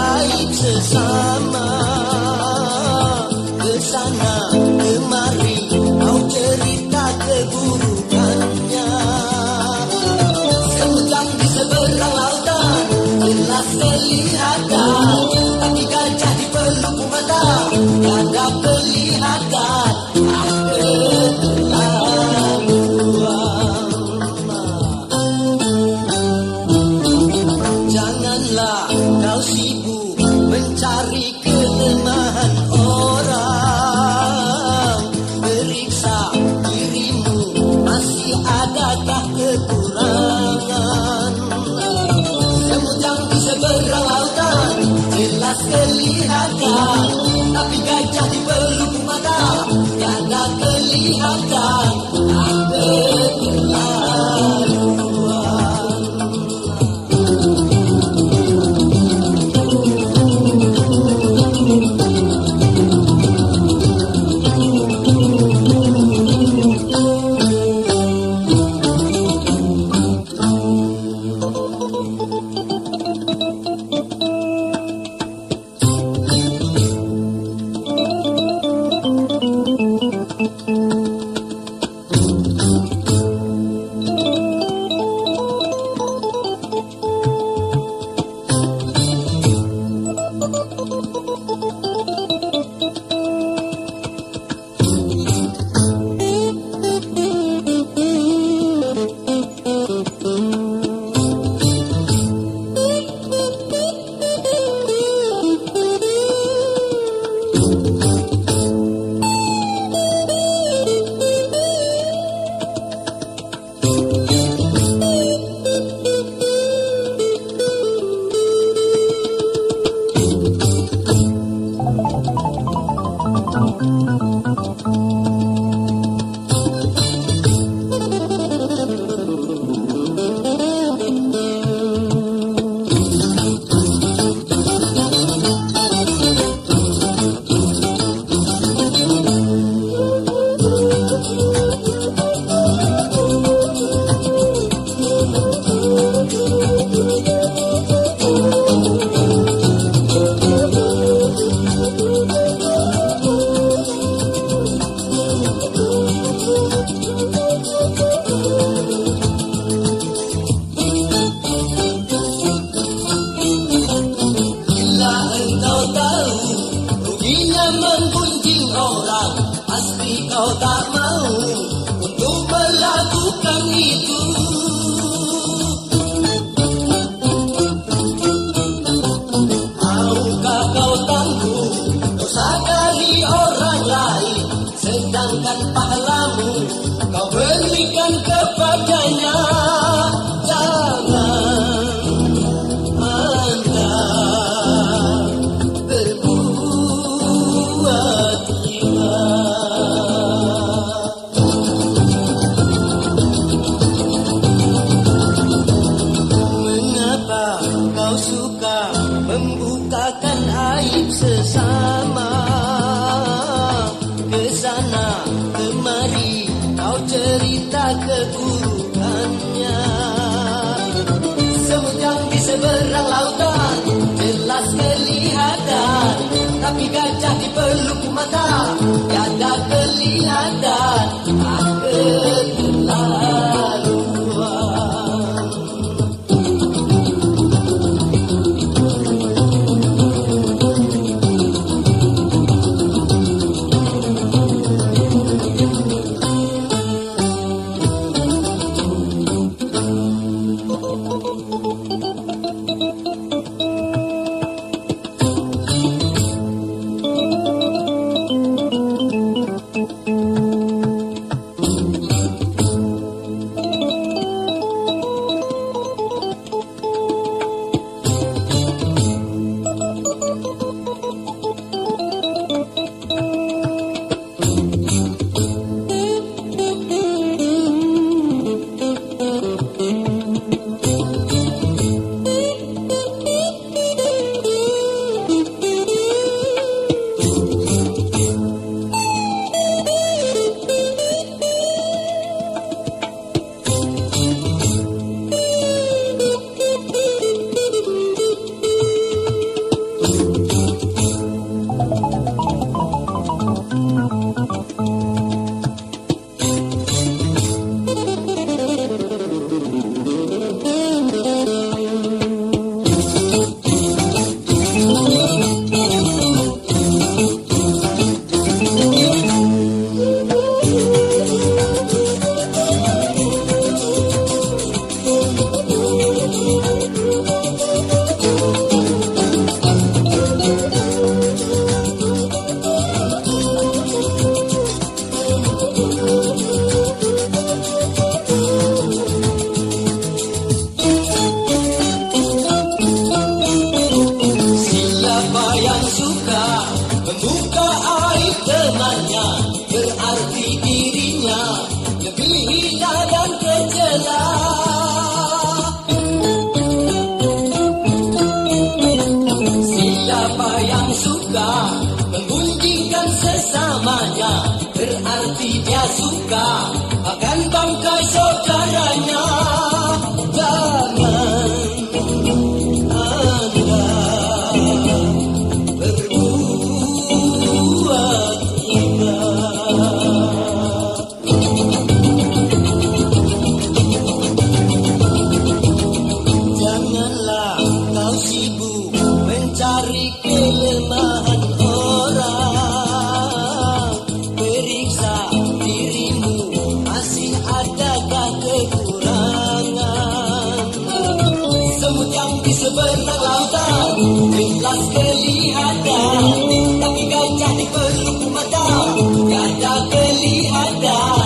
마이 세상아 kau sibuk mencari kelemahan orang. Periksa dirimu masih ada tak kekurangan? Semut yang di seberang lautan jelas kelihatan. Tapi gajah di pelupuk mata tiada kelihatan. seberang lautan. ti te azúcar, a Tapi gajah di perut mata Tak kelihatan.